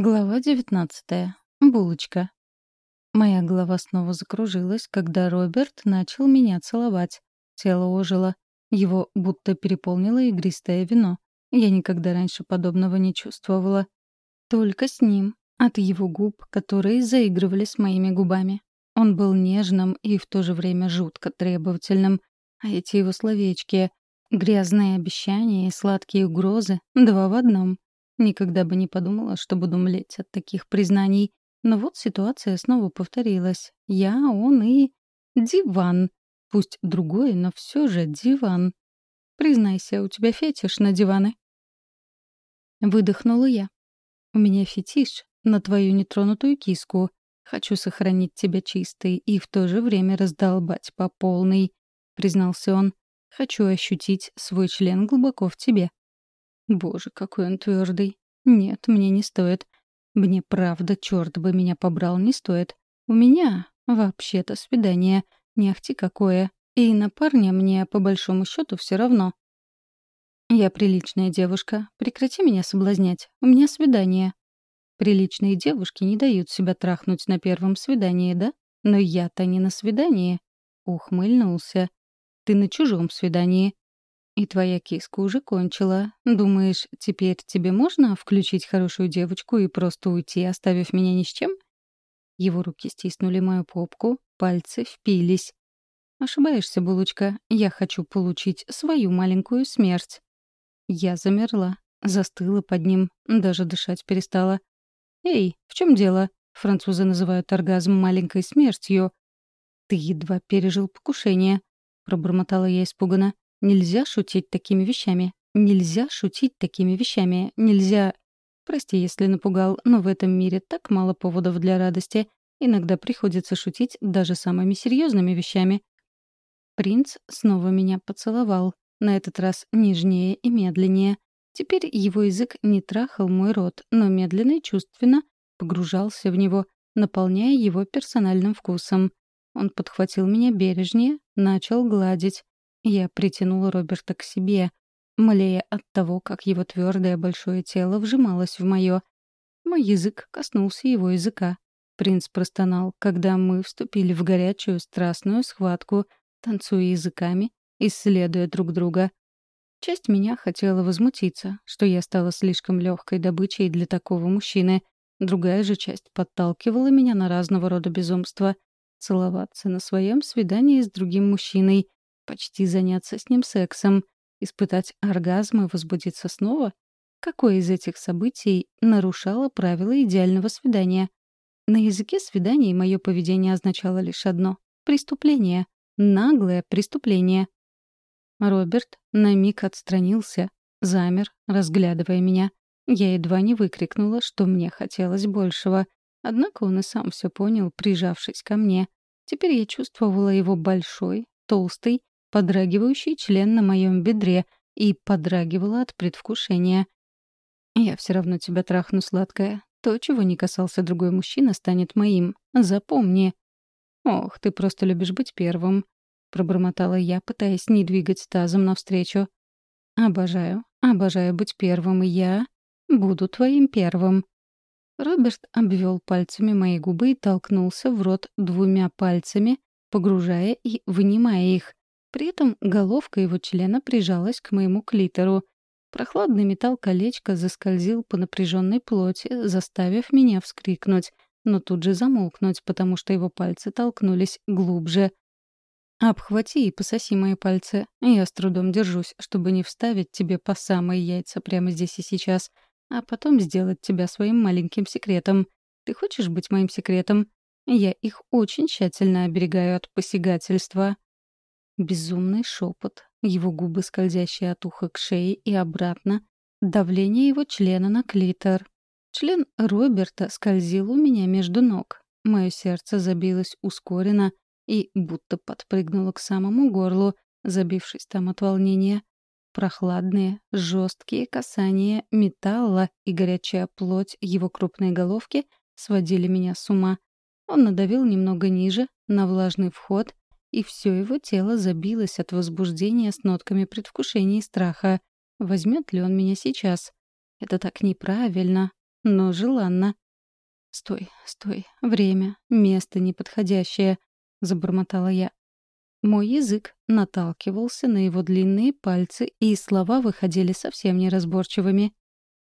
Глава девятнадцатая. Булочка. Моя голова снова закружилась, когда Роберт начал меня целовать. Тело ожило. Его будто переполнило игристое вино. Я никогда раньше подобного не чувствовала. Только с ним, от его губ, которые заигрывали с моими губами. Он был нежным и в то же время жутко требовательным. А эти его словечки — грязные обещания и сладкие угрозы — два в одном — Никогда бы не подумала, что буду млеть от таких признаний. Но вот ситуация снова повторилась. Я, он и... Диван. Пусть другой, но все же диван. Признайся, у тебя фетиш на диваны. Выдохнула я. У меня фетиш на твою нетронутую киску. Хочу сохранить тебя чистой и в то же время раздолбать по полной, признался он. Хочу ощутить свой член глубоко в тебе. Боже, какой он твердый. Нет, мне не стоит. Мне правда, черт бы меня побрал, не стоит. У меня вообще-то свидание. Не ахти какое. И на парня мне, по большому счету, все равно. Я приличная девушка. Прекрати меня соблазнять. У меня свидание. Приличные девушки не дают себя трахнуть на первом свидании, да? Но я-то не на свидании. Ухмыльнулся. Ты на чужом свидании. И твоя киска уже кончила. Думаешь, теперь тебе можно включить хорошую девочку и просто уйти, оставив меня ни с чем? Его руки стиснули мою попку, пальцы впились. Ошибаешься, булочка. Я хочу получить свою маленькую смерть. Я замерла, застыла под ним, даже дышать перестала. «Эй, в чем дело?» Французы называют оргазм маленькой смертью. «Ты едва пережил покушение», — пробормотала я испуганно. Нельзя шутить такими вещами. Нельзя шутить такими вещами. Нельзя... Прости, если напугал, но в этом мире так мало поводов для радости. Иногда приходится шутить даже самыми серьезными вещами. Принц снова меня поцеловал. На этот раз нежнее и медленнее. Теперь его язык не трахал мой рот, но медленно и чувственно погружался в него, наполняя его персональным вкусом. Он подхватил меня бережнее, начал гладить. Я притянула Роберта к себе, млея от того, как его твердое большое тело вжималось в мое. Мой язык коснулся его языка. Принц простонал, когда мы вступили в горячую страстную схватку, танцуя языками, исследуя друг друга. Часть меня хотела возмутиться, что я стала слишком легкой добычей для такого мужчины. Другая же часть подталкивала меня на разного рода безумства. Целоваться на своем свидании с другим мужчиной, Почти заняться с ним сексом, испытать оргазм и возбудиться снова? Какое из этих событий нарушало правила идеального свидания? На языке свиданий мое поведение означало лишь одно — преступление. Наглое преступление. Роберт на миг отстранился, замер, разглядывая меня. Я едва не выкрикнула, что мне хотелось большего. Однако он и сам все понял, прижавшись ко мне. Теперь я чувствовала его большой, толстый подрагивающий член на моем бедре и подрагивала от предвкушения. «Я все равно тебя трахну, сладкая. То, чего не касался другой мужчина, станет моим. Запомни». «Ох, ты просто любишь быть первым», — пробормотала я, пытаясь не двигать тазом навстречу. «Обожаю, обожаю быть первым, и я буду твоим первым». Роберт обвел пальцами мои губы и толкнулся в рот двумя пальцами, погружая и вынимая их. При этом головка его члена прижалась к моему клитору. Прохладный металл колечка заскользил по напряженной плоти, заставив меня вскрикнуть, но тут же замолкнуть, потому что его пальцы толкнулись глубже. «Обхвати и пососи мои пальцы. Я с трудом держусь, чтобы не вставить тебе по самые яйца прямо здесь и сейчас, а потом сделать тебя своим маленьким секретом. Ты хочешь быть моим секретом? Я их очень тщательно оберегаю от посягательства». Безумный шепот, его губы, скользящие от уха к шее и обратно, давление его члена на клитор. Член Роберта скользил у меня между ног. Мое сердце забилось ускоренно и будто подпрыгнуло к самому горлу, забившись там от волнения. Прохладные, жесткие касания металла и горячая плоть его крупной головки сводили меня с ума. Он надавил немного ниже, на влажный вход, и все его тело забилось от возбуждения с нотками предвкушения и страха. Возьмет ли он меня сейчас? Это так неправильно. но желанно. «Стой, стой, время, место неподходящее», — забормотала я. Мой язык наталкивался на его длинные пальцы, и слова выходили совсем неразборчивыми.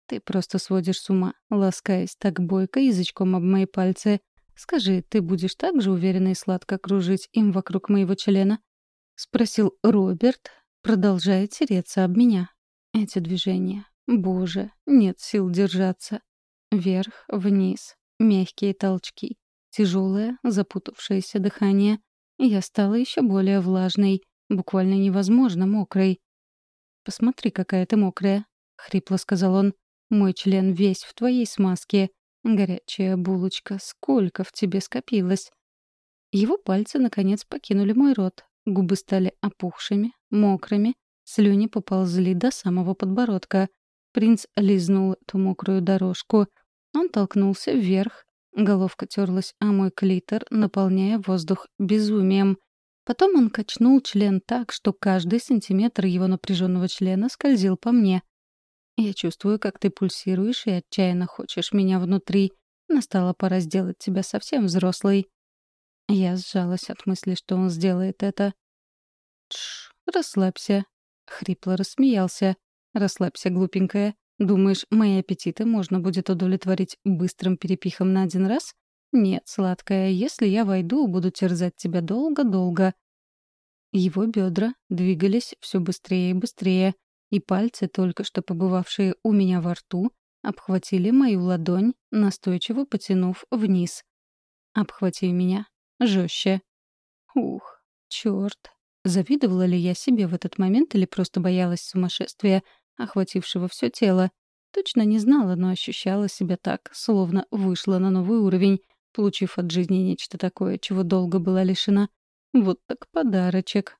«Ты просто сводишь с ума, ласкаясь так бойко язычком об мои пальцы. Скажи, ты будешь так же уверенно и сладко кружить им вокруг моего члена?» — спросил Роберт, продолжая тереться об меня. Эти движения. Боже, нет сил держаться. Вверх, вниз, мягкие толчки, тяжелое, запутавшееся дыхание. Я стала еще более влажной, буквально невозможно мокрой. «Посмотри, какая ты мокрая», — хрипло сказал он. «Мой член весь в твоей смазке. Горячая булочка, сколько в тебе скопилось». Его пальцы, наконец, покинули мой рот. Губы стали опухшими, мокрыми, слюни поползли до самого подбородка. Принц лизнул эту мокрую дорожку. Он толкнулся вверх, Головка терлась о мой клитор, наполняя воздух безумием. Потом он качнул член так, что каждый сантиметр его напряженного члена скользил по мне. «Я чувствую, как ты пульсируешь и отчаянно хочешь меня внутри. Настала пора сделать тебя совсем взрослой». Я сжалась от мысли, что он сделает это. «Тш, расслабься», — хрипло рассмеялся. «Расслабься, глупенькая. Думаешь, мои аппетиты можно будет удовлетворить быстрым перепихом на один раз? Нет, сладкая, если я войду, буду терзать тебя долго-долго. Его бедра двигались все быстрее и быстрее, и пальцы, только что побывавшие у меня во рту, обхватили мою ладонь, настойчиво потянув вниз. «Обхвати меня. жестче. Ух, черт. Завидовала ли я себе в этот момент или просто боялась сумасшествия, охватившего все тело. Точно не знала, но ощущала себя так, словно вышла на новый уровень, получив от жизни нечто такое, чего долго была лишена. Вот так подарочек.